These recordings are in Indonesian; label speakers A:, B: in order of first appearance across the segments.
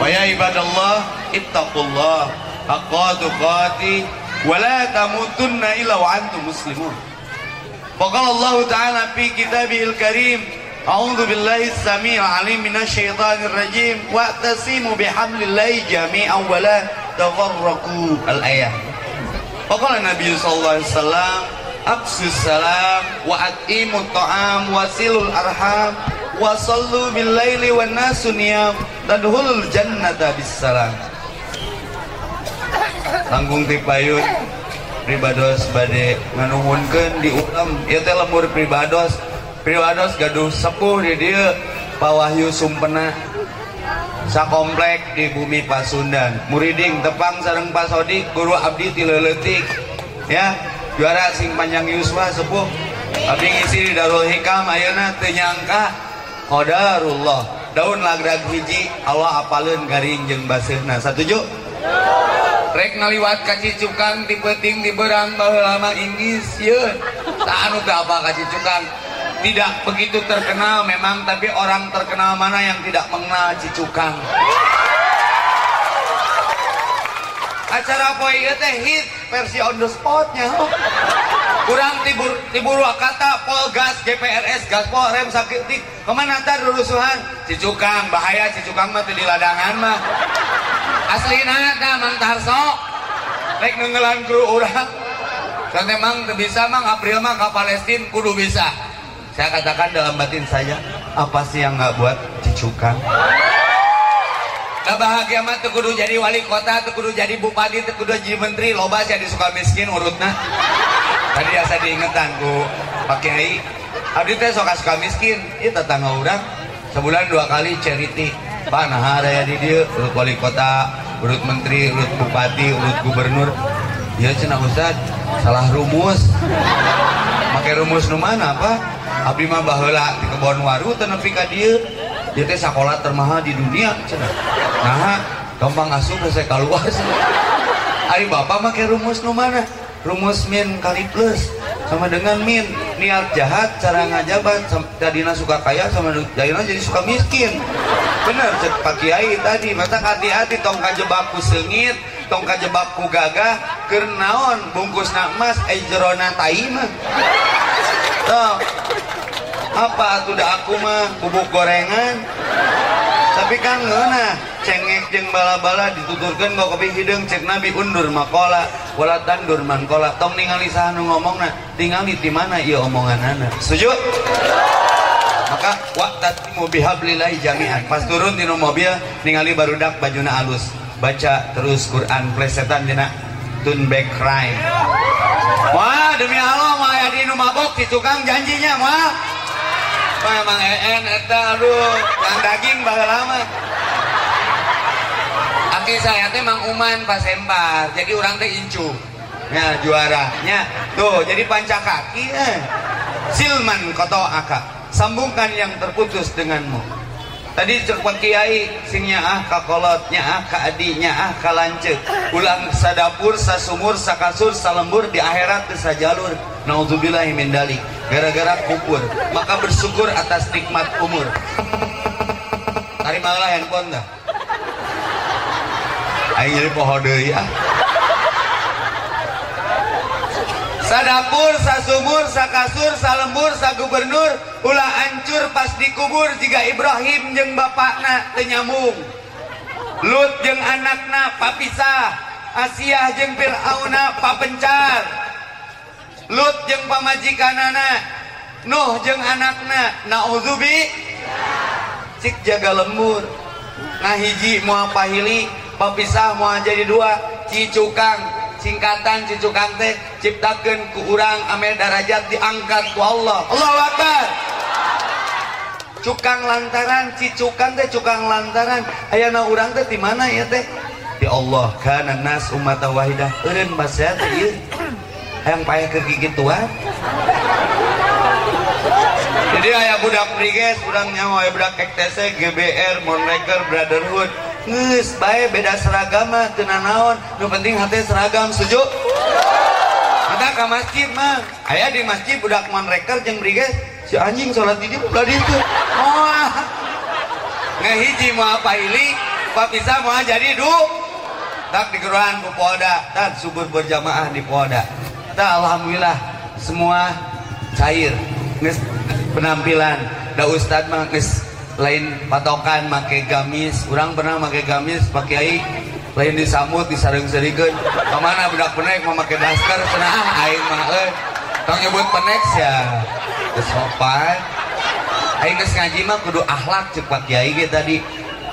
A: ويا عباد الله اتقوا الله حقا تقاتي ولا تموتن إلا وأنتم مسلمون. وقال الله تعالى في كتابه الكريم أعوذ بالله السميع العليم من الشيطان الرجيم واعتصموا بحبل الله جميعا ولا تفرقوا. الآية. وقال النبي صلى الله عليه وسلم Absus salam wa at'imut ta'am wasilul arham wa sallu bil laili wan nasu niyam tadkhulul jannata bis salam. Tanggung ti payun pribados bade nganuhunkeun di ulam. Ieu teh lemur pribados. Pribados gaduh sepuh di dieu Pak Wahyu Sumpena. Sakomplek di bumi Pasundan. Muriding tepang sareng Pak Sodik guru abdi ti leuletik ya juara sing panjang yuswa sepuh. Abdi ngisi di Darul Hikam ayeuna teu nyangka qadarullah. Daun lagrag hiji Allah apaleun garing jeung baseuhna satuju rek ngaliwat kacicukang di peting di berang baheula mah Inggris tah anu apa kacicukang tidak begitu terkenal memang tapi orang terkenal mana yang tidak mengenal cicukang acara ieu teh? Hit versi on the spotnya. Kurang tibur tibur kata polgas GPRS gaspol rem sakit tik ke mana tar lulusuhan cicukang bahaya cicukang mah di ladangan mah. Aslina tah mang tarso. Rek nenggelan kru urang. Kan memang bisa mang. April mah ke Palestina kudu bisa. Saya katakan dalam batin saya apa sih yang nggak buat cicukang Gak bahagia mah tuh kudu jadi wali kota, tuh kudu jadi bupati, tuh kudu jadi menteri, loba sih disuka miskin urutna. Tadi asa diingetan ku Pak Kiai, abdi teh suka suka miskin, itu tetangga orang sebulan dua kali charity. Pak nah ada ya di dia, urut wali kota, urut menteri, urut bupati, urut gubernur. Ya cina Ustad, salah rumus. Pakai rumus nu mana apa? Abdi mah baheula di kebon waru teu nepi ka dieu dia teh sekolah termahal di dunia cenah. Nah gampang asuh saya keluar Ari bapak make rumus nu mana rumus min kali plus sama dengan min. Niat jahat cara ngajabat tadina suka kaya sama tadina jadi suka miskin. Bener cek Pak Kiai tadi mata hati-hati tong kajebak ku sengit tong kajebak ku gagah keur naon bungkus emas eh jerona tai mah apa tuh dah aku mah? Bubuk gorengan. Tapi kan ngeuna cengek jeng bala-bala dituturkan kok kopi hidung cek nabi undur makola wala tandur mankola tong ningali sahanu ngomong nah tingali di mana iya omongan anak setuju? Maka waqtatimu bihablillahi jami'an. Pas turun di mobil ningali barudak bajuna alus. Baca terus Quran plesetan dina tun back crime. Wah demi Allah mah ya di mabok di tukang janjinya mah memang en eta aduh. Yang daging bakal lama. Aki saya teh mang uman pas empar jadi orang teh incu. Ya juaranya. Tuh jadi panca kaki eh. silman koto aka sambungkan yang terputus denganmu tadi cepat kiai singnya ah kakolotnya ah kaadinya ah kalancek ulang sadapur sasumur sakasur salembur di akhirat sajalur naudzubillahi min dalik. Gara-gara kupur maka bersyukur atas nikmat umur. Tarimalah handphone dah. Jadi pohon deui ah sadapur sasumur sakasur salembur sagubernur ulah hancur pas dikubur jika Ibrahim jeung bapakna teu nyambung Lut jeung anakna papisah Asiah jeung Fir'auna papencar Lut jeung pamajikanana Nuh jeung anakna Nauzubi Cik jaga lembur Nah hiji mau pahili Papisah mau jadi dua Cicukang singkatan cicukang teh ciptakan ku urang amel darajat diangkat ku Allah. Allah Akbar. Cukang lantaran cicukang teh cukang lantaran. Ayana urang teh di mana ya teh? Di Allah. Kana nas umat wahidah eureun bahasa teh ieu. Hayang payah ke gigit tua jadi ayah budak priges budak nyawa ayah budak ektese GBR Monreker Brotherhood nges bae beda seragam mah teu naon nu penting hati seragam setuju ada ke masjid mah. Ayah di masjid budak reker jeng briges si anjing sholat di dia udah itu oh ngehiji mau apa ini pak bisa mau jadi du. Tak di keruan ku poda tak subur berjamaah di poda. Tak alhamdulillah semua cair. Nges penampilan. Da ustad mah nges lain patokan make gamis. Orang pernah make gamis pakai lain disambut disareng serikeun ke mana budak penek mau make daster cenah ah aing mah euy tong nyebut penek sia sopan. Aing geus ngaji mah kudu akhlak cek pak kiai ge tadi.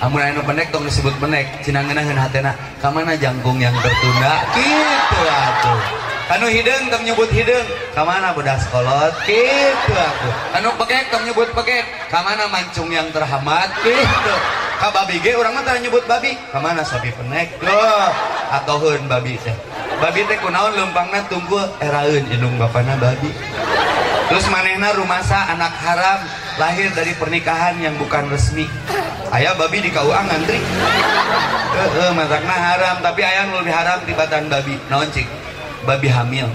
A: Amun anu penek tong disebut penek cenah ngeunaheun hatena. Ka mana jangkung yang tertunda? Gitu atuh kanu hidung tong nyebut hidung kamana bedas kolot gitu aku. Kanu pekek tong nyebut pekek kamana mancung yang terhambat gitu. Ka babi ge urang mah nyebut babi. Kamana sapi penek? Doh atoheun babi teh. Babi teh kunaon lempangna tunggul eraeun indung bapana babi. Terus manehna rumasa anak haram lahir dari pernikahan yang bukan resmi. Ayah babi di KUA ngantri. Eh eh matakna haram tapi ayah lebih haram tibatan babi. Naon cik babi hamil.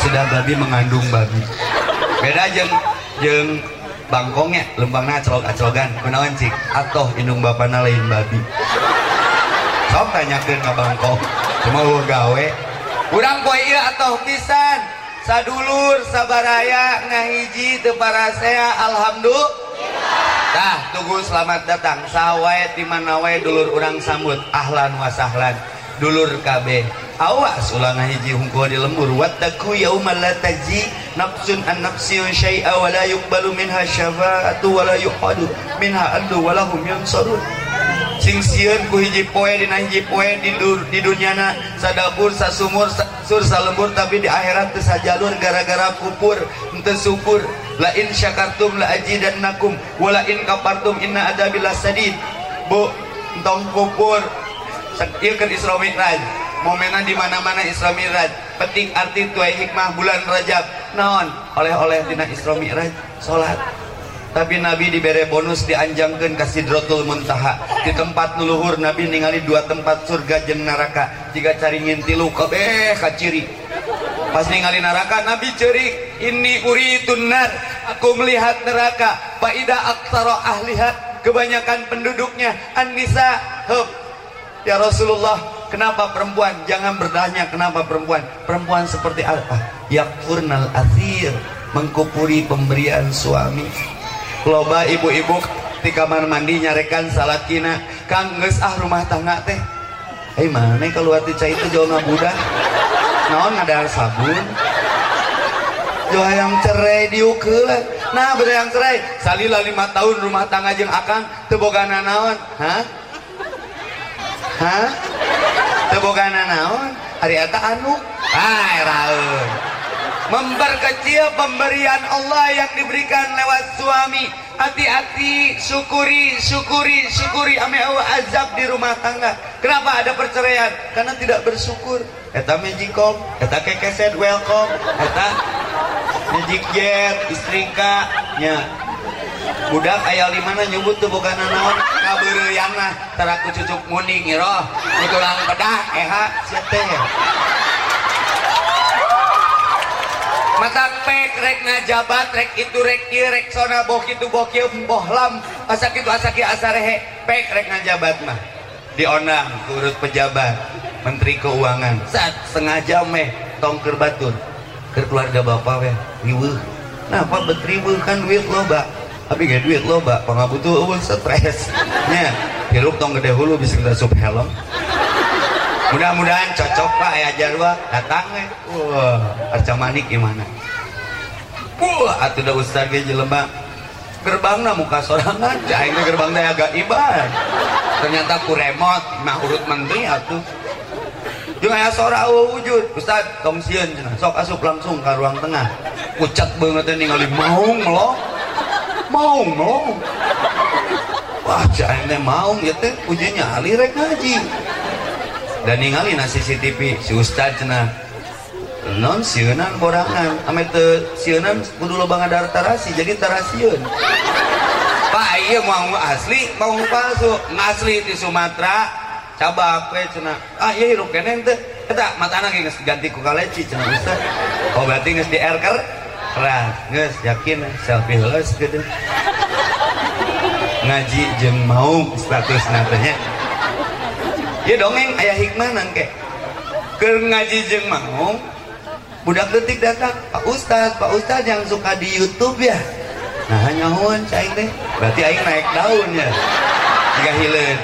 A: Sudah babi mengandung babi. Beda jeng jeng bangkongnya lembangnya acolog-acologan kunaon cik? Atoh indung bapana lain babi. Sok tanyakeun ka bangkong. Cuma gua gawe. Urang poe ieu atoh pisan. Sadulur sabaraya ngahiji teu parasea alhamdulillah. Tah, tunggu selamat datang. Sawai di wae dulur urang sambut. Ahlan wa sahlan. Dulur KB. Awas ulang hiji hungku di lembur. Wattaku yaumal la taji nafsun an nafsiyun syai'a wa la yuqbalu minha syafa'atu wa la yuqadu minha adlu wa lahum yansarun. Sing sieun ku hiji poe dina hiji poe di, di dunyana sadabur sasumur sur salembur tapi di akhirat teu sajalur gara-gara kupur teu syukur la in syakartum la ajidannakum wa la in kafartum inna adabi lasadid bu entong kupur keur Isra Mi'raj momenna di mana-mana Isra Mi'raj. Petik arti tuai hikmah bulan Rajab. Naon? Oleh-oleh dina Isra Mi'raj salat tapi Nabi diberi bonus dianjangkan ke Sidrotul Muntaha. Di tempat nuluhur Nabi ningali dua tempat surga jeng neraka. Jika cari ngintilu kabeh kaciri pas ningali neraka Nabi ceri ini uri tunar aku melihat neraka. Faida aktaro ahlihat kebanyakan penduduknya An-Nisa. Hup ya Rasulullah kenapa perempuan? Jangan bertanya kenapa perempuan. Perempuan seperti apa? Yakfurnal athir mengkupuri pemberian suami. Loba ibu-ibu di kamar mandi nyarekan salat kina. Kang ah rumah tangga teh. Eh mana kalau hati cai itu jauh ngabudah naon ada sabun. Jauh yang cerai diukel nah beda yang cerai. Salila lima tahun rumah tangga jeng akang tebogana naon hah? Hah tebogana naon? Hari eta anu? Ah memperkecil pemberian Allah yang diberikan lewat suami. Hati-hati syukuri syukuri syukuri. Ame azab di rumah tangga. Kenapa ada perceraian? Karena tidak bersyukur. Eta magicom eta kekeset welcome eta magic jet istrika nya budak ayah limana nyebut tuh bukan naon. Kabeureuyan mah taraku cucuk muning ngiroh tulang bedah eha. Siete mata pek rek ngajabat rek itu rek kieu rek sona boh kitu boh kieu boh lam. Asa kieu asa rehe. Pek rek ngajabat mah. Diondang urut pejabat menteri keuangan. Saat setengah jam meh tong keur batur keur keluarga bapak weh riweuh nah apa betriweuh kan duit loba tapi gak duit loba pangabutuh eueuh stres. Nya hirup tong gede hulu bisa kita sup helm. Mudah-mudahan cocok pak ya jarwa datang ya wah arca manik gimana? Wah atuh da ustaz ge jelema gerbangna muka sorangan. Cai gerbangnya agak ibadah ternyata ku remote mah urut menteri atuh. Jeung aya sora wujud. Ustaz tong sieun sok asup langsung ke ruang tengah. Pucat banget ningali maung lo maung lo wah teh maung ya teh puji nyali rek ngaji. Dan ningali na CCTV si Ustad cenah non sieunan borangan. Ame teu sieunan kudu loba ngadar tarasi jadi tarasieun Pak iya mau asli mau palsu. Asli di Sumatera cabak we cenah. Ah iya hirup keneng teh. Kita mata anak ganti ku kaleci cenah Ustaz oh berarti geus di air geus yakin selfie heula gitu ngaji jeung mau status natanya. Ya dongeng ayah hikmah nangke ke ngaji jeung mau budak detik datang Pak Ustadz Pak Ustadz yang suka di YouTube ya? Nah hanya hon cai teh. Berarti aing naik daun ya. Jika hilen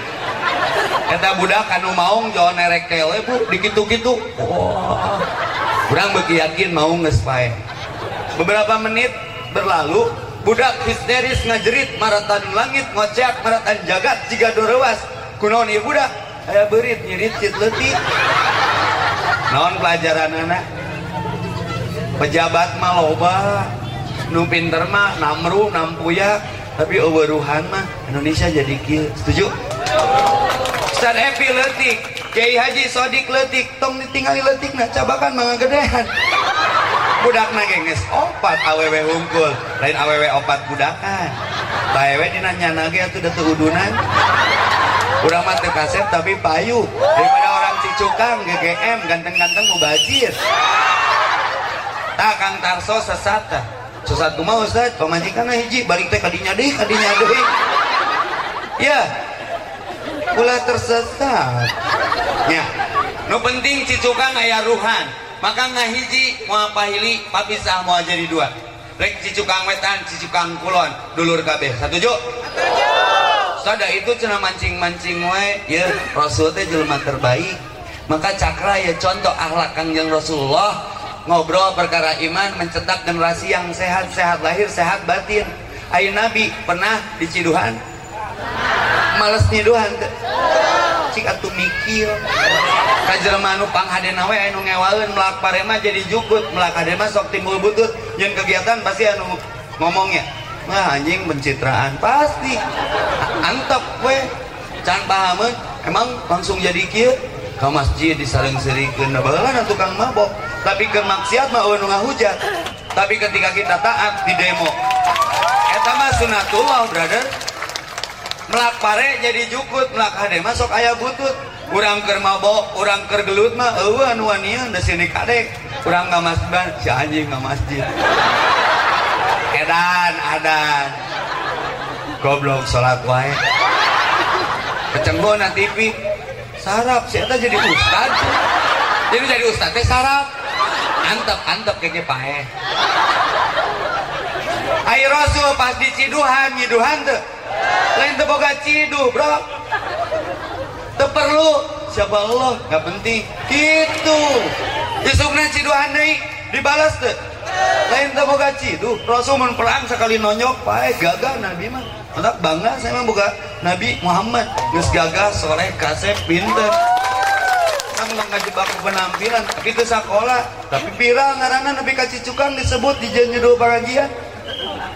A: kata budak kanu maung jangan nerek tele bu dikitu-kitu. Wah. Kurang beki yakin mau ngespae beberapa menit berlalu budak histeris ngajerit maratan langit ngocek maratan jagat jika dorewas. Kunaon ieu budak aya berit nyirit cit naon pelajaran anak pejabat mah loba nu pinter mah namru nampuya tapi eueuruhan mah Indonesia jadi kieu setuju? Ustaz Happy letik Kiai Haji Sodik letik tong ditinggali letik nah cabakan mangga gedean budak geus opat aww hungkul lain aww opat budakan. Baewe dina nyana ge atuh da udunan. Urang mah teu kasep tapi payu. Daripada orang cicukang GGM ganteng-ganteng mubazir tak Kang Tarso sesat sesat kumaha Ustaz? Pamajikan hiji balik teh kadinya deui kadinya deui. Ya. Pula tersesat. Ya. Nu penting cicukang aya ruhan maka ngahiji mau pahili papisah mau jadi dua. Rek cicukang wetan cicukang kulon dulur kabeh. Setuju sada itu cina mancing-mancing we ya rasul teh jelema terbaik. Maka cakra ya contoh akhlak kangjeng Rasulullah. Ngobrol perkara iman mencetak generasi yang sehat sehat lahir sehat batin. Ayo nabi pernah di ciduhan males nyiduhan cik atuh mikir. Kajelema anu panghadena we anu ngewaeun melak parema jadi jukut melak hadema sok timbul butut. Yang kegiatan pasti anu ngomongnya wah anjing pencitraan pasti. Antep we. Can pahameun emang langsung jadi kieu? Ke masjid disaling serikeun baheula na tukang mabok. Tapi ke maksiat mah anu ngahujat. Tapi ketika kita taat di demo. Eta mah sunatullah brother melak pare jadi jukut melak hade masuk ayah butut. Kurang ker mabok kurang ker gelut mah eueuh anu wanian da sini kadek kurang nggak masjid si anjing nggak masjid. Edan adan. Goblok salat wae. Kecenggo na TV sarap si eta jadi ustad. Jadi jadi ustad teh sarap. Antep antep kayaknya pae Ayo Rasul pas di ciduhan, tuh lain boga cidu bro. Perlu. Siapa Allah? Nggak penting gitu. Isukna ciduhan deui dibalas tuh lain boga cidu. Rasul mun perang sekali nonyok pae gagah Nabi mah. Mantap bangga saya mah buka Nabi Muhammad. Geus gagah soleh kasep pinter. Nggak ngajebak penampilan tapi itu sekolah. Tapi pirang ngaranna Nabi kacicukan disebut di jenjudul pengajian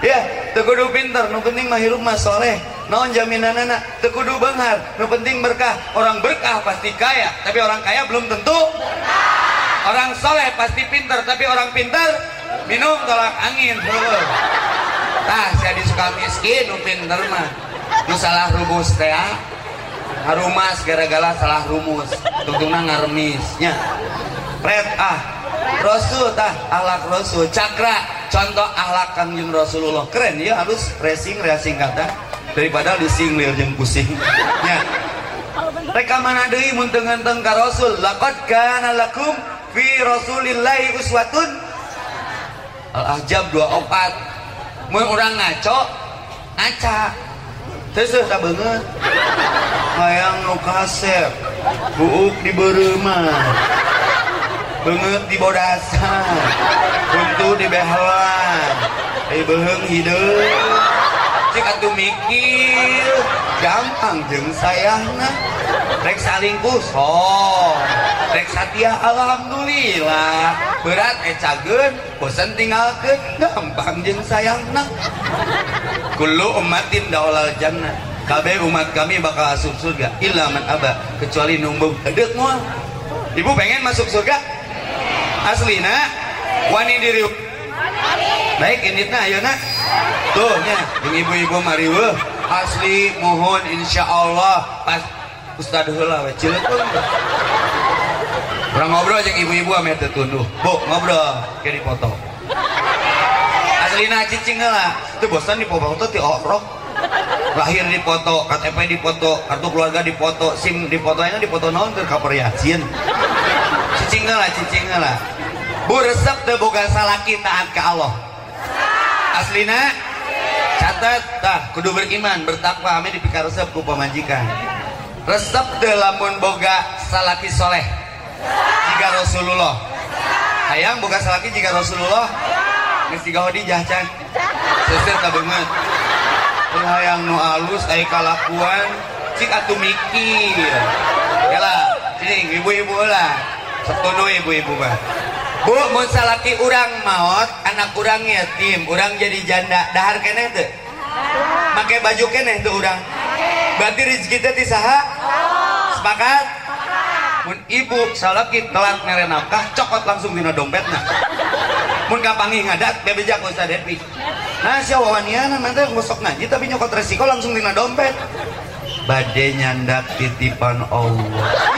A: ya tekudu pinter nu penting mah hirup mah soleh. Naon jaminan anak tekudu benghar nu penting berkah. Orang berkah pasti kaya tapi orang kaya belum tentu. Orang soleh pasti pinter tapi orang pinter minum tolak angin. Tah saya suka miskin nu pinter mah. Nu salah rumus teh harumas gara-gara salah rumus. Tungtungna ngaremisnya red ah Rasul tah ahlak Rasul. Cakra contoh ahlak kangjeng Rasulullah. Keren ya harus racing racing kata. Daripada disinglir jeung pusing. Ya. Reka mana deui mun teu ngenteng ka Rasul. Laqad kana lakum fi rasulillahi uswatun. Al ahjab 24 mun urang ngaco ngaca. Teu seuh sabeungeut hayang nu buuk di beureuman banget untuk di behelan eh beheng hidup cik atuh mikir gampang jeng sayangna rek salingkuh sok rek satia alhamdulillah berat eh cagen bosan tinggalkan gampang jeng sayangna kullu umatin daulal jannah kabeh umat kami bakal asup surga illa man kecuali numbung hedek moal ibu pengen masuk surga aslina wani diri. Baik ini nah ayo nak. Tuh nya. Ibu-ibu mariwe asli mohon insya Allah. Pas Ustad heula we cileun orang ngobrol aja ibu-ibu ame tunduh bu ngobrol. Kayak dipoto aslina cicing lah. Itu bosan di foto ti lahir di foto KTP di foto kartu keluarga di foto SIM di foto ini di foto naon ke cover yasin. Cicing lah cicing lah bu resep teh boga salaki taat ke Allah. Aslina catat tah kudu beriman bertakwa ame dipikar resep ku pemajikan resep teh lamun boga salaki soleh jika Rasulullah. Hayang boga salaki jika Rasulullah? Tiga Khadijah can seuseut kabeungeut hayang nu alus ai kalakuan cik atuh mikir. Ya lah sini ibu-ibu lah. Sepuluh ibu-ibu mah Bu, mun salaki urang maot, anak urang yatim, urang jadi janda, dahar keneh teu? Make baju keneh teu urang? Berarti rezeki teh saha? Sepakat? Mun ibu salaki telat ngere nafkah, cokot langsung dina dompetna. Mun kapangi ngadat, bebejak Ustaz Depi. Nah, si wawaniana nanti ngosok ngaji tapi nyokot resiko langsung dina dompet. Bade nyandak titipan Allah.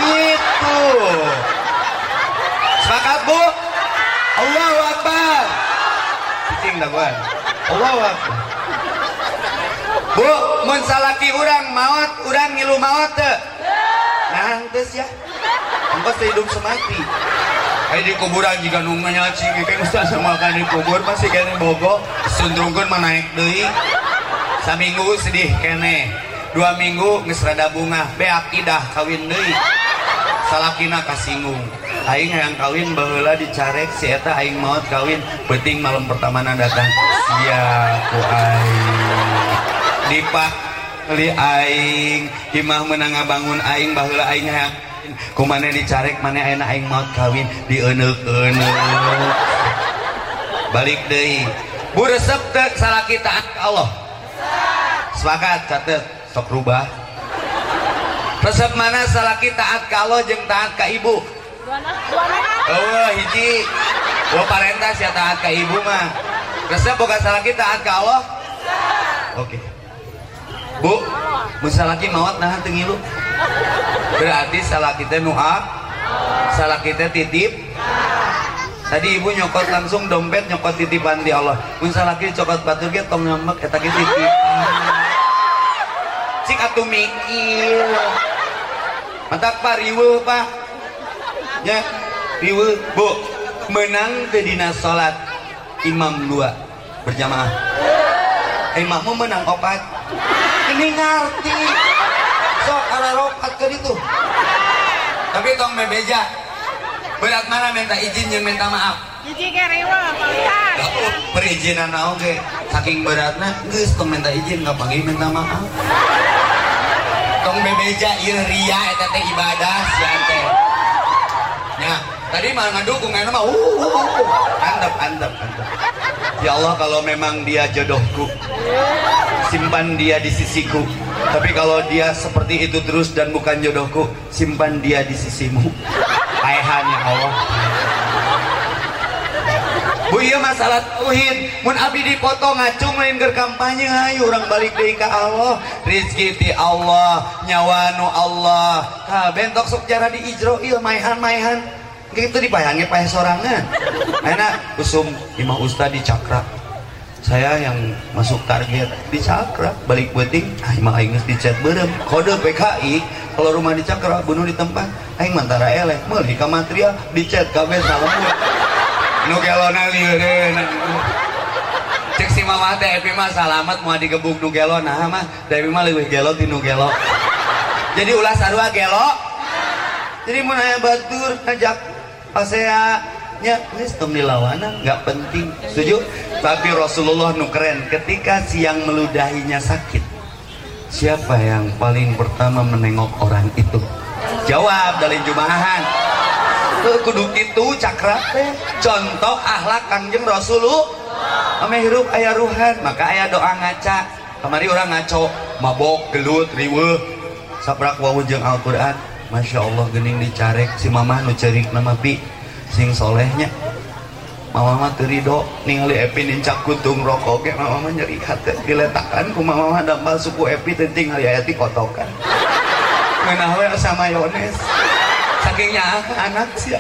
A: Itu. Sepakat, Bu? Allahu Akbar. Cicing dah gua. Allahu Akbar. Bu, mun salaki urang maot, urang ngilu maot teu? Nah, geus ya. Engkos hidup semati. Ai di kuburan jika nu nganyacing kayak ustaz sama kan di kubur masih kene bogo, sundrungkeun mah naik deui. Saminggu sedih kene. Dua minggu geus rada bunga, be akidah kawin deui. Salakina kasinggung. Aing yang kawin baheula dicarek si eta aing maut kawin. Penting malam pertama datang. Sia ku aing. Dipak li aing. Himah menang bangun aing baheula aing hayang kumane dicarek mana enak aing maut kawin. Dieuneuk-euneuk balik deui. Bu resep teh salaki taat ka Allah. Sepakat catet. Sok rubah resep mana salaki taat ka Allah jeung taat ka ibu Oh, hiji. Gua parentas ya taat ke ibu mah. Resep bukan salah kita taat ke Allah. Oke. Bu, musa laki mawat nah tengilu. Berarti salah kita nuak, salah kita titip. Tadi ibu nyokot langsung dompet nyokot titipan di Allah. Musa laki cokot batur ge tong ngambek eta ge titip. Cik atuh mikir. Mantak pariweuh, Pak. Ya riwe. Bu menang ke dina salat imam dua berjamaah. Imammu menang opat. Ini ngerti. Sok ala rokat ke itu tapi tong bebeja berat mana minta izin yang minta maaf?
B: Jadi kayak riwa, Pak
A: perizinan oke saking beratnya geus tong minta izin nggak panggil minta maaf tong bebeja ieu ria eta ibadah sia teh Ya, tadi mah ngedukung enak mah uh, uh, uh. Antep, antep, antep. Ya Allah kalau memang dia jodohku Simpan dia di sisiku Tapi kalau dia seperti itu terus dan bukan jodohku Simpan dia di sisimu Aihan ya Allah Bu iya masalah tauhid. Mun abi dipoto ngacung lain ke kampanye ayo orang balik deui ka Allah. Rizki ti Allah nyawa nu Allah. Ha bentok sok jara di Ijroil maihan maihan gitu dipayangi pae sorangan. Enak usum imah ustad di cakra saya yang masuk target di cakra balik beting ah imah aing geus dicat beureum kode PKI kalau rumah di cakra bunuh di tempat aing mantara eleh meuli ka material dicat kabeh salam nu gelona lieureun cek si mama teh epi mah salamet mau digebuk nu gelo nah mah Dewi mah leuwih gelo ti nu gelo jadi ulah sarua gelo. Jadi mun aya batur ngajak pasea nya geus tong dilawanan nggak penting. Setuju? Tapi Rasulullah nu keren ketika siang meludahinya sakit siapa yang paling pertama menengok orang itu? Jawab dari jumahan kudu itu cakra. Teh contoh akhlak kangjeng Rasulullah. Ame hirup aya ruhan maka aya doa ngaca. Kemari orang ngaco mabok gelut riwe sabrak wawujeng Al-Quran. Masya Allah gening dicarek. Si mamah nu cerik nama pi. Sing solehnya. Mama mah terido ningali Epi nincak kutung rokok ge. Mama mah nyeri hati diletakan ku mama mah dampal suku Epi tenting hari ayati kotokan. Ngeunah we sama Yones sakingnya anak sih.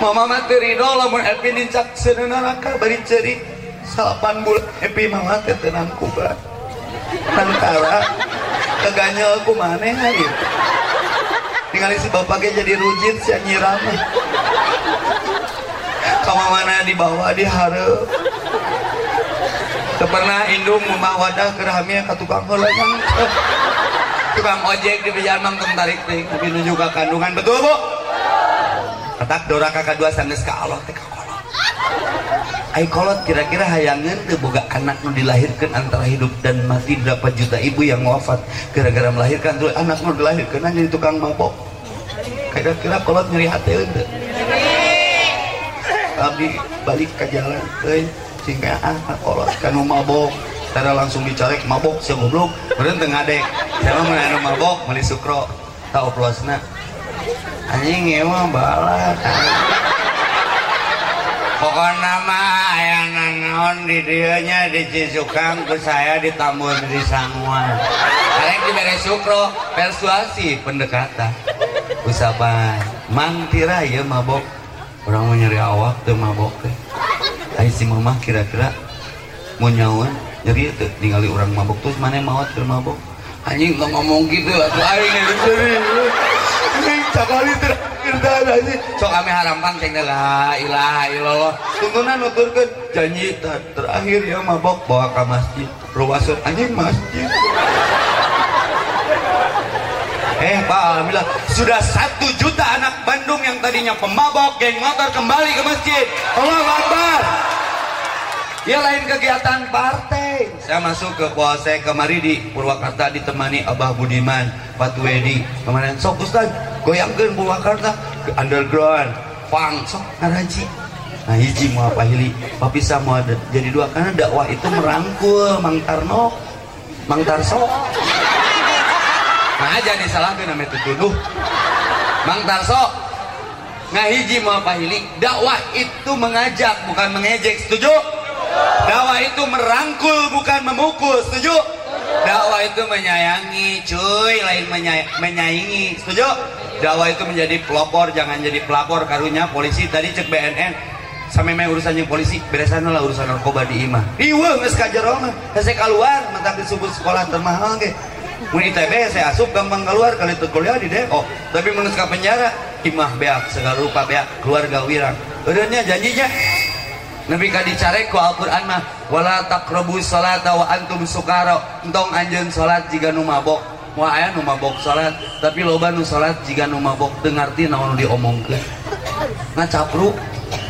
A: Mama mah terido lamun Epi nincak sana neraka bari ceri. Salapan bulan Epi mama teh tenang kuba keganyel aku mana hari tinggal si bapaknya jadi rujit si nyiram kamu mana dibawa diharap pernah indung rumah wadah kerahmi ke tukang yang tukang ojek di pejalan mangkeng tarik ting tapi ke kandungan betul bu? Ketak dora kakak dua sangges ke Allah teh kolot. Ay kolot kira-kira hayangan tuh boga anak nu dilahirkan antara hidup dan mati. Berapa juta ibu yang wafat gara-gara melahirkan? Tuh anak nu dilahirkan jadi tukang mabok kira-kira kolot nyeri hati itu tapi balik ke jalan euy sehingga anak kolot kan mabok cara langsung dicarek mabok si goblok. Kemudian tengah dek saya mau anu mabok? Meli sukro. Tau plusna anjing emang balak pokoknya nama ayah naon di dianya di Cisukang ke saya ditambah di Sangwa karek diberi sukro persuasi pendekatan. Usapan mang tira ya mabok. Orang mau nyari awak tuh mabok teh. Si mama kira-kira mau nyawan jadi itu tinggali orang mabuk terus mana mawat ke mabuk? Anjing nggak ngomong gitu tuh aing ini anjing cakali terakhir dah anjing. Sok kami harapan ceng la ilaha illallah tuntunan nuturkan janji ter terakhir ya mabok bawa ke masjid. Ruwasut anjing masjid. Eh Pak Alhamdulillah. Sudah satu juta anak Bandung yang tadinya pemabok Geng motor kembali ke masjid. Allah Akbar Ya lain kegiatan partai. Saya masuk ke puasa kemari di Purwakarta ditemani Abah Budiman, Pak Wedi. Kemarin sok Ustaz, goyangkan Purwakarta ke underground, funk, sok ngaraji. Nah hiji mau apa hili, bisa mau ada jadi dua karena dakwah itu merangkul Mang Tarno, Mang Tarso. Nah jadi salah namanya tuduh. Mang Tarso, ngahiji mau apa hili, dakwah itu mengajak bukan mengejek, setuju? Dakwah itu merangkul bukan memukul. Setuju? Dakwah itu menyayangi cuy. Lain menyay menyayangi setuju? Dakwah itu menjadi pelopor jangan jadi pelapor. Karunya polisi. Tadi cek BNN sampai main urusannya polisi. Beresan lah urusan narkoba di imah iwa nggak sekajar mah. Saya keluar. Mata disebut sekolah termahal ke mun ITB saya asup gampang keluar. Kali itu kuliah di DO tapi menurut penjara. Imah beak segala rupa beak. Keluarga wirang. Udahnya janjinya Nabi kadi carek ku Al-Qur'an mah wala taqrabu salata wa antum sukara. Entong anjeun salat jika nu mabok. Moal aya nu mabok salat tapi loba nu salat jika nu mabok teu ngarti naon diomongkeun. Ngacapru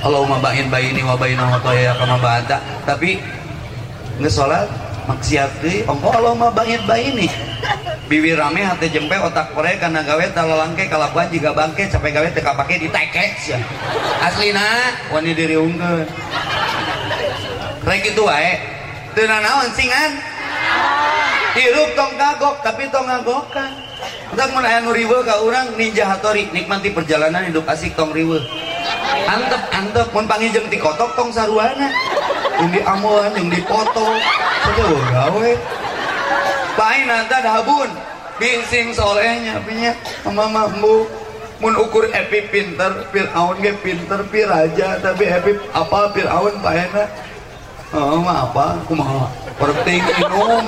A: Allahumma ba'in baini wa baina ya kama ba'ata tapi geus salat maksiat deui ongko Allahumma ba'in baini bibi rame hati jempe otak kore karena gawe talalangke kalakuan jika bangke capek gawe teka pake ditekek ya aslina wani diri unggul rek itu wae. Dengan naon singan? Hirup tong kagok tapi tong ngagokan. Untuk menahan riwe ke orang ninja hatori nikmati perjalanan hidup asik tong riwe. Antep antep mun panggil ti kotok tong saruana. Yang di amuan yang dipoto saja gawe pain nanti habun. Binsing solehnya punya mama mambu mun ukur epi pinter Fir'aun ge pinter pi raja tapi epi apa Fir'aun paena oh mah apa? Kumaha penting minum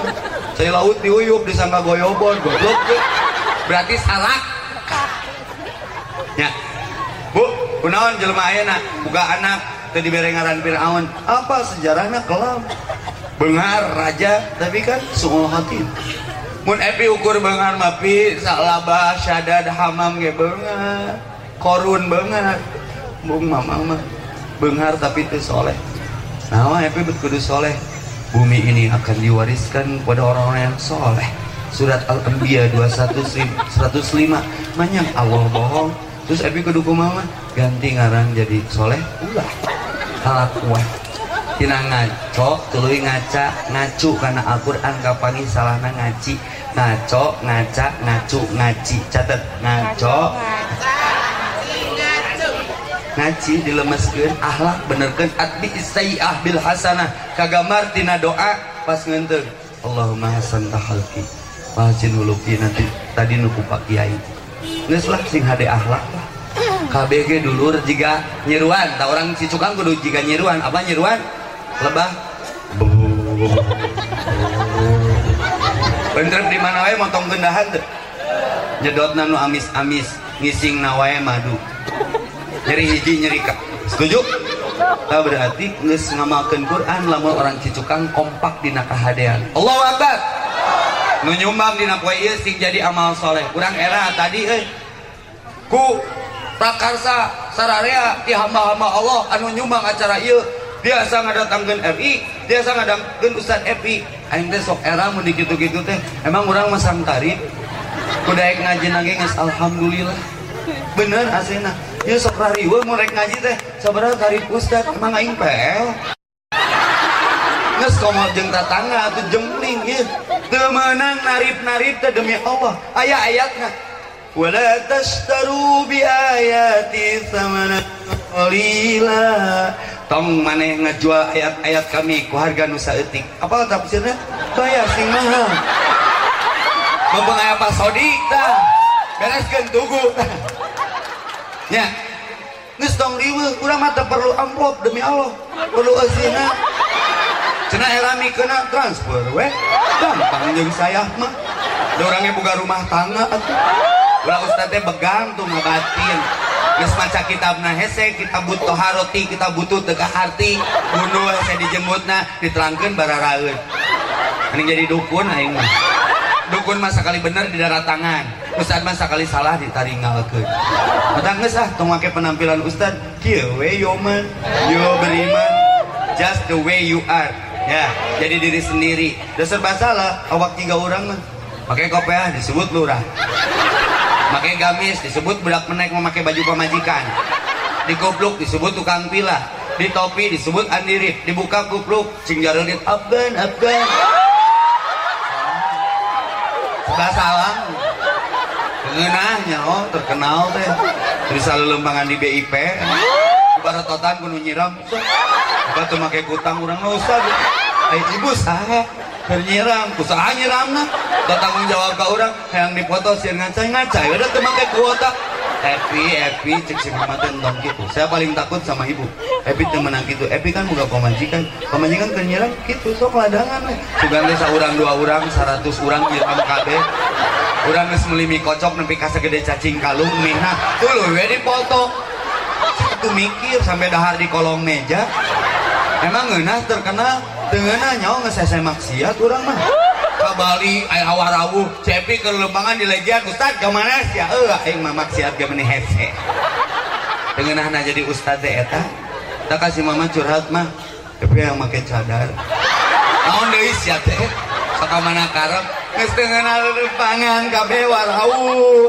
A: saya laut diuyup disangka goyobon goblok berarti salah. Ya. Bu kunaon jelema ayeuna buka anak teu dibere ngaran Fir'aun. Apa sejarahnya kelam bengar raja tapi kan sungguh hati mun epi ukur bengar mapi salaba syadad hamam ge bengar. Korun bengar. Bung mamang mah bengar tapi itu soleh. Nah epi kudu soleh? Bumi ini akan diwariskan kepada orang-orang yang soleh. Surat al-anbiya 21 105 banyak Allah bohong. Terus epi kudu kumaha? Ganti ngarang jadi soleh ulah. Halak kuat tina ngaco tuluy ngaca ngacu karena Al-Quran kapangi salahna ngaci. Ngaco ngaca ngacu ngaci. Catat ngaco ngaci dilemeskeun akhlak benerkeun atbi isaiah bil hasanah. Kagamar tina doa pas ngenteun Allahumma hasan tahalki wahsin huluki nanti tadi nuku pak kiai. Geus lah sing hade akhlak KBG dulur jika nyeruan. Tak orang si cukang kudu jika nyeruan. Apa nyeruan lebah. Bener di mana wae motong gendahan tuh nyedot nanu amis amis ngising nawae madu. Nyeri hiji nyeri kak setuju? Nah, berarti nges ngamalkan Quran lamun orang cicukang kompak di nakahadean Allah Akbar. Nu nyumbang dina poe ieu sing jadi amal soleh. Kurang era tadi eh ku prakarsa sararea ti hamba-hamba Allah anu nyumbang acara ieu biasa ngadatangkeun RI biasa ngadatangkeun Ustaz Epi aing teh sok era mun dikitu-kitu teh. Emang urang masang tarif kudaek ngaji nage geus alhamdulillah. Bener asina ya sok rariwe mau rek ngaji teh. Sabaraha tarif Ustaz emang aing pel Nges komo jeung tatangga atuh jempling ieu. Teu meunang narip-narip teh demi Allah. Aya ayatna tashtaru bi ayati thamanan qalila tong maneh ngajual ayat-ayat kami ku harga nu saeutik apa tafsirna bayar sing mahal. Mumpung aya Pak Sodik tah bereskeun tugu. Nya geus tong riweuh urang mah perlu amplop demi Allah. Perlu azina. Cenah elami kena transfer we gampang jeung saya mah. Urangnya boga rumah tangga atuh. Ulah begang tuh ngabatin geus maca kitabna hese kita butuh haroti kita butuh tegah arti bunuh hese dijemputna diterangkeun bararaeun ini jadi dukun aing mah. Dukun mah sekali bener di darat tangan. Ustad mah sekali salah ditaringalkeun mata geus ah tong make penampilan ustad kieu we yo man yo beriman. Just the way you are. Ya jadi diri sendiri. Dasar salah awak tiga orang mah. Pakai kopiah disebut lurah pakai gamis disebut budak menaik memakai baju pemajikan. Di kupluk disebut tukang pilah. Di topi disebut andirip. Dibuka kupluk cing jarelit afgan afgan. Bahasa alam ngeunahnya oh terkenal teh. Bisa lembangan di BIP baratotan kudu nyiram batu make kutang nu ustaz ai ibu saha keur nyiram kusaha nyiramna da tanggung jawab ka urang hayang dipoto sieun ngacai ngacai udah teu make kuota Epi, Epi, cek si mama teh gitu. Saya paling takut sama ibu. Epi teu menang gitu. Epi kan buka pemajikan. Pemajikan keur gitu sok ladangan we. Sugan teh saurang dua urang, 100 urang nyiram kabeh. Urang geus meuli mie kocok nepi ka sagede cacing kalung minah. Tuluy we dipoto. Satu mikir sampai dahar di kolong meja. Emang ngeunah terkenal dengan nyawa ngesese maksiat urang mah. Ka Bali aya awarawu, cepi ke di legian Ustad ke mana sih? Eh, aing mah maksiat meuni hese. Dengeunahna jadi ustad teh eta. Tak kasih mama curhat mah. Tapi yang make cadar. Naon deui sia teh? Sakamana karep geus teu ngeunal lembangan kabeh warawu.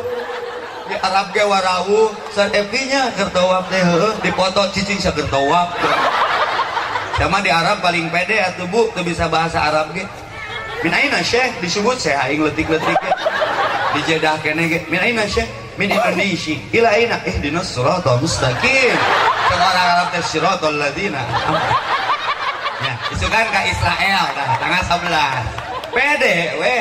A: Di Arab ge epinya keur tawaf teh heueuh, dipoto cicing sa keur tawaf. Sama di Arab paling pede atuh Bu, teu bisa bahasa Arab ge. Min aina syekh disebut saya aing letik-letik ge. Di Jeddah kene ge. Min aina syekh? Min Indonesia. Ila aina? Eh dinas siratal mustaqim. Kalau Arab teh siratal ladina. Ya, isukan ke Israel nah, tanggal 11. Pede we.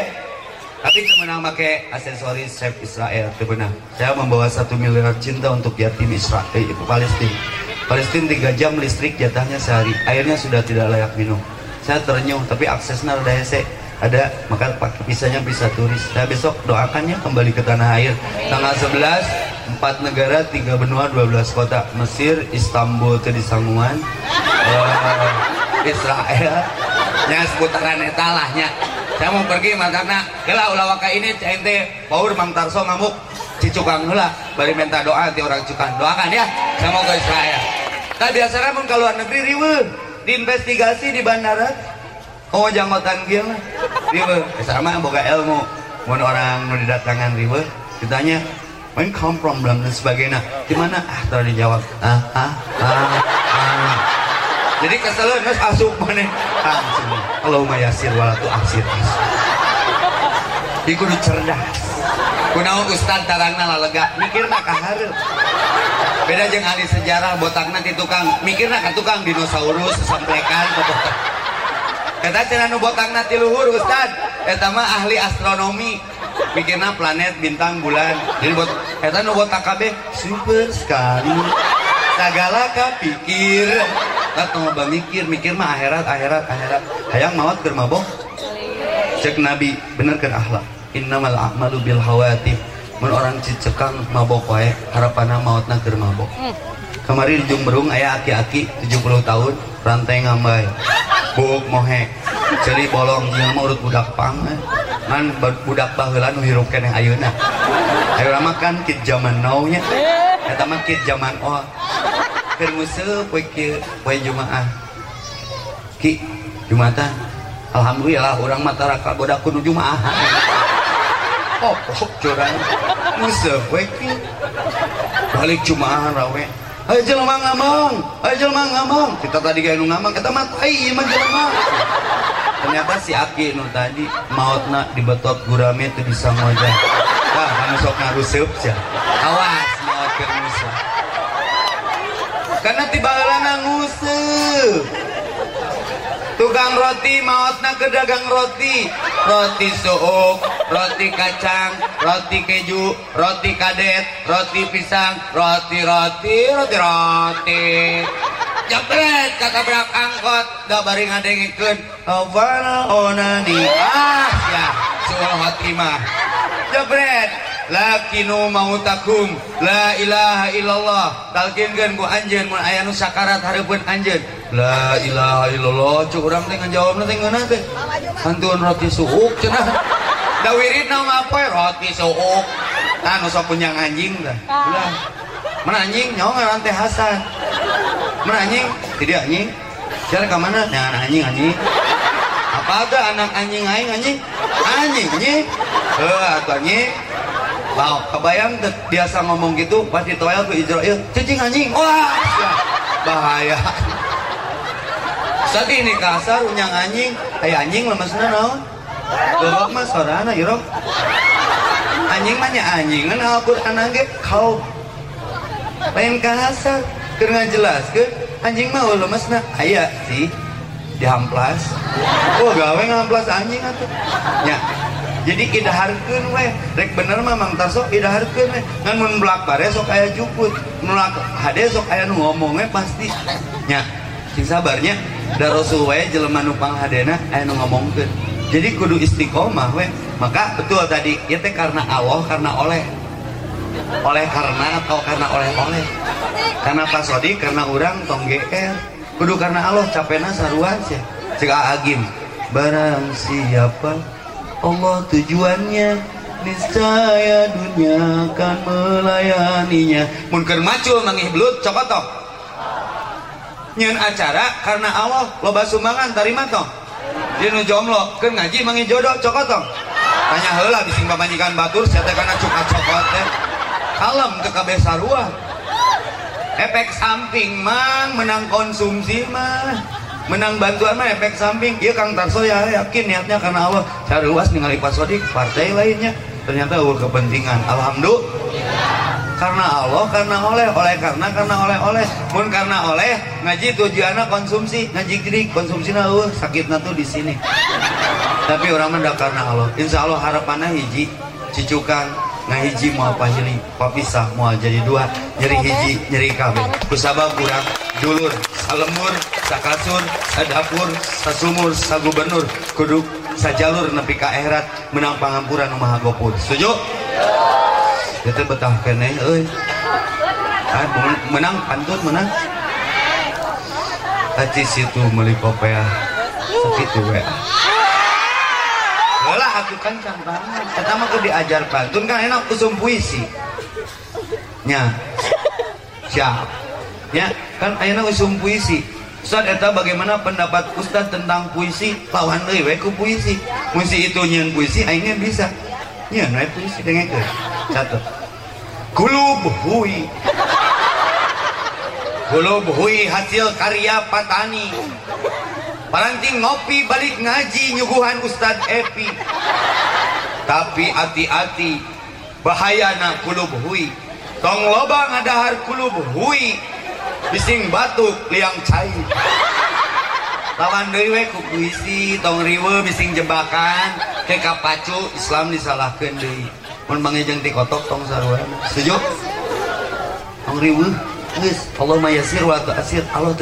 A: Tapi temenang make aksesoris chef Israel itu benar. Saya membawa satu miliar cinta untuk yatim Israel, eh, Palestina. Palestina 3 jam listrik jatahnya sehari. Airnya sudah tidak layak minum. Saya terenyuh, tapi aksesnya udah hese. Ada, maka pisahnya bisa turis. Saya besok doakannya kembali ke tanah air. Tanggal 11, empat negara, tiga benua, 12 kota. Mesir, Istanbul, ke Sanguan, eh, Israel. Nya seputaran eta lah nya. Saya mau pergi makanya gila ulah waka ini ente Paur Mang Tarso ngamuk cicukang heula bari minta doa ti orang cukan doakan ya saya mau ke Israel tak biasanya pun ke luar negeri riweuh diinvestigasi di bandara. Oh janggotan kieu mah riweuh sama boga ilmu. Mun orang nu didatangan riweuh ditanya when come from dan sebagainya. Di mana? Ah tadi dijawab. Ah ah ah ah. Jadi kesel nges asup mana langsung kalau mayasir walatu asir asir di kudu cerdas kunaon ustad tarangna lalega. Mikirna ka hareup. Beda jeung ahli sejarah botakna ti tukang. Mikirna ka tukang dinosaurus samplekan Kata cenah nu botakna ti luhur ustad eta mah ahli astronomi. Mikirna planet bintang bulan. Jadi buat eta nu buat AKB super sekali. Segala pikir. Atau mau mikir mikir mah akhirat akhirat akhirat hayang maut keur mabok. Cek nabi bener kan akhlak innamal a'malu bil hawatif mun orang cicekang mabok wae harapana mautna keur mabok. Kemarin di Jumberung ayah aki-aki 70 tahun rantai ngambai. Buk mohe ceri bolong yang mau urut budak pang eh. man budak baheula nu hirup keneh ayeuna. Ayeuna mah kan kid zaman now nya. Eta mah kid zaman oh keur museup poe kieu poe jumaah. Ki jumatan. Alhamdulillah urang mah taraka bodak kudu jumaah oh oh curang poe kieu balik jumaah rawe Ayo jelema ngamong, ayo jelema ngamong. Kita tadi kayak nu ngamong, kita mah tai mah jelema. Ternyata si Aki nu tadi mautna dibetot gurame teu bisa ngojak. Wah, anu sok ngaruseup sia. Awas maut musuh. Karena tiba heula nguseup. Tukang roti mautna ke dagang roti. Roti suuk, roti kacang, roti keju, roti kadet, roti pisang, roti roti, roti roti. Jepret kakak berak angkot, da bari ngadengikeun. Awana onani ah ya, suul khotimah. Jepret lakinu mautakum. La ilaha illallah. Talkinkeun ku anjeun mun aya nu sakarat hareupeun anjeun. La ilaha illallah. Cuk urang teh ngajawabna teh ngeunah teh. Hantun roti suuk cenah. Da wiridna mah apa? Roti suuk anu sok punyang anjing dah. Ulah mana anjing nyawa ngaran teh Hasan. Mana anjing? Tidak anjing. Siapa ke mana? Nah, anak anjing anjing. Apa ada anak anjing aing anjing? Anjing anjing. Eh, atuh anjing. Wow, kebayang biasa ngomong gitu pas ditoel ke Israel, cacing anjing. Wah, ya, bahaya. Saat ini kasar unyang anjing, ay anjing lemesna naon? Gerok mah sorana irok. Anjing mah nya anjing, kan Al-Qur'an ge kau. Lain kasar, keur ngajelaskeun anjing mah lemesna aya sih dihamplas. Oh, gawe ngamplas anjing atuh. Nya, jadi idaharkeun we rek bener mah mang taso idaharkeun we ngan mun belak bare sok aya juput melak hade sok aya nu ngomong we pasti. Nya sing sabarnya. Da rasul we jelema nu panghadena aya nu jadi kudu istiqomah we maka betul tadi ieu teh karena Allah karena oleh. Oleh karena atau karena oleh-oleh karena pasodi karena orang tong GR kudu karena Allah capena sarua aja cek agim barang siapa Allah tujuannya niscaya dunia akan melayaninya. Mungkin macul mangih belut coba toh nyen acara karena Allah loba sumbangan tarima toh. Dia nu jomblo kan ngaji mangi jodoh cokot toh tanya heula bising babanyikan batur siapa karena cuka cokot teh. Kalem ke kabeh sarua. Efek samping mang menang konsumsi mah menang bantuan mah efek samping. Iya Kang Tarso ya yakin niatnya karena Allah. Cari luas ningali Pak Sodik partai lainnya. Ternyata ukur kepentingan. Alhamdulillah. Karena Allah karena oleh oleh karena karena oleh oleh. Mun karena oleh ngaji tujuannya konsumsi. Ngaji kiri konsumsi nah uh, sakitnya tuh di sini. Tapi orang mendak karena Allah. Insya Allah harapannya hiji cicukan ngahiji mau apa hili papisah mau jadi dua? Nyeri hiji nyeri kabeh. Kusabab kurang dulur salemur sakasur sadapur sasumur sagubernur. Kudu sajalur nepi ka akhirat menang pangampuran nu maha gopur. Setuju? Itu betah kene euy. Ah, menang pantun menang. Haji situ meuli kopea sakitu we Walah aku kencang banget. Pertama aku diajar pantun kan enak usum puisi. Nya. Siap. Ya, kan ayeuna usum puisi. Ustaz eta bagaimana pendapat Ustaz tentang puisi? Lawan euy we ku puisi. Puisi itu nyeun puisi aingnya bisa. Nyeun we puisi dengekeun. Satu. Kulub hui. Kulub hui hasil karya Patani. Paranting ngopi balik ngaji nyuguhan Ustadz Epi. Tapi hati-hati bahayana kulub hui. Tong loba ngadahar kulub hui. Bising batuk liang cai. lawan deui we ku tong riwe bising jebakan ke kapacu Islam disalahkeun deui mun bangejeng ti kotok tong sarua setuju tong riwe Allah asir Allah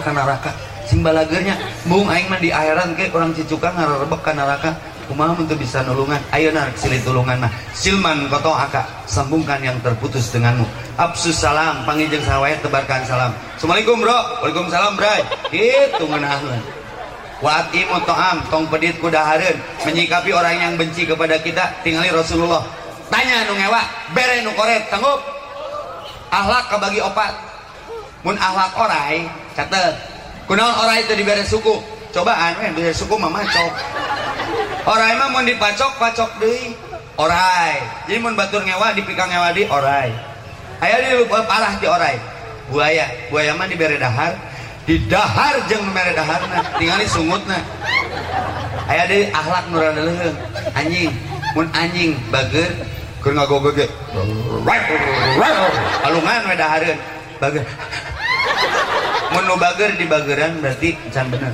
A: ka neraka. Sing balagernya bung aing mah di akhirat ke orang cicuka ngarebek ka neraka. Kumaha untuk bisa nulungan? Ayo nak silih tulungan mah. Silman koto aka sambungkan yang terputus denganmu. Absus salam pangijeng sawaya tebarkan salam. Assalamualaikum bro. Waalaikumsalam bray. Itu ngenaheun Wati mutoam tong pedit kudahareun menyikapi orang yang benci kepada kita tinggali Rasulullah. Tanya nu ngewa bere koret sanggup ahlak kabagi opat. Mun ahlak orai catet kunaon orai itu dibere suku? Cobaan we dibere suku mah macok. Orai mah mau dipacok pacok deui orai. Jadi mun batur ngewa dipikang ngewa di orai. Aya di parah di orai. Buaya buaya mah dibere dahar di dahar jeung mere daharna tingali sungutna. Aya di akhlak nu rada leuheung anjing. Mun anjing bager keur ngagogo ge. Alungan we dahareun bager mun nu bager. Di bageran berarti can bener.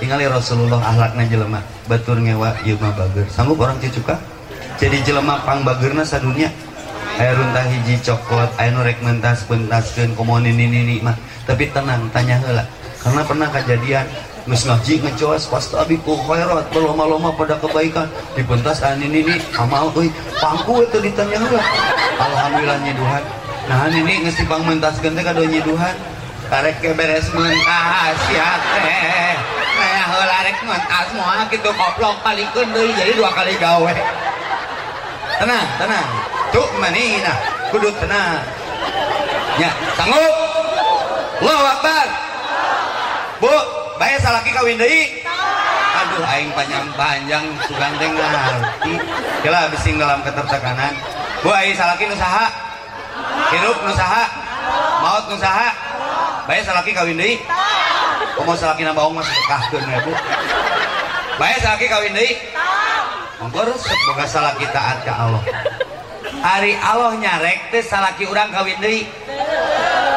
A: Tinggali Rasulullah ahlakna jelema. Batur ngewa ieu mah bager. Sanggup orang cicuka jadi jelema pang bagerna sadunya. Aya runtah hiji coklat aya nu rek mentas pentaskeun komo nini mah. Tapi tenang tanya heula. Karena pernah kejadian ngaji ngecoas pas abi ku khairat berloma-loma pada kebaikan. Dipentas anu nini amal euy pangku itu ditanya heula alhamdulillah nyiduhan nah nini geus dipang mentaskeun teh kado nyiduhan karek ke beres mentas ya teh. Nah heula rek mentas moal kitu koplok palikeun deui jadi dua kali gawe. Tenang tenang. Tuh manina kudu tenang. Ya sanggup? Allahu Akbar. Bu bae salaki kawin deui aduh aing panjang-panjang sugan teh ngarti kela bising dalam ketertekanan. Bu aing salaki nu saha? Hirup maut nu saha? Bae salaki kawin deui Komo salaki na baong mah sedekahkeun we Bu. Bae salaki kawin deui Monggo resep boga salaki Allah. Hari Allah nyarek teh salaki urang kawin deui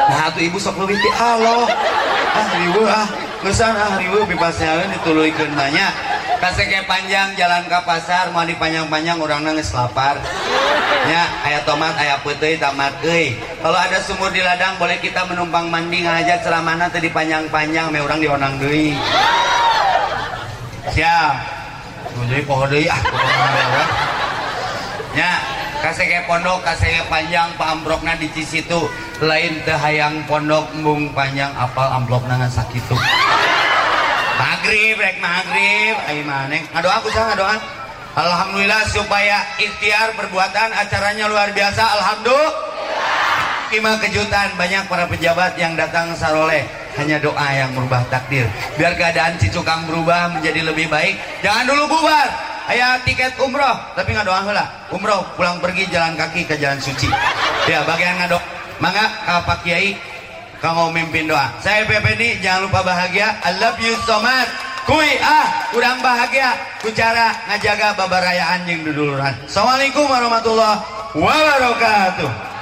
A: nah tuh ibu sok leuwih ti Allah. Ah riweuh ah geusaan ah riweuh bebasnya dituluykeun banyak kaseke panjang jalan ke pasar mau dipanjang-panjang urangna geus lapar. Nya aya tomat aya peuteui tamat euy. Kalau ada sumur di ladang boleh kita menumpang mandi ngajak ceramahna teh dipanjang-panjang me urang dionang deui. Siap. Jadi pohon deui ah nya kasege pondok kasege panjang paambrokna di Cisitu. Lain teh hayang pondok embung panjang apal amplopna ngan sakitu maghrib rek maghrib. Ai maneng ngadoa ku sah ngadoa Alhamdulillah supaya ikhtiar perbuatan acaranya luar biasa. Alhamdulillah. Kima kejutan banyak para pejabat yang datang saroleh. Hanya doa yang merubah takdir. Biar keadaan Cicukang berubah menjadi lebih baik. Jangan dulu bubar. Ayah tiket umroh. Tapi nggak doa lah. Umroh pulang pergi jalan kaki ke jalan suci. Ya bagian ngadok mangga Pak Kiai kamu mimpin doa. Saya PPD jangan lupa bahagia. I love you so much. Kui ah kurang bahagia. Ku cara ngajaga babarayaan yang duduluran Assalamualaikum warahmatullahi wabarakatuh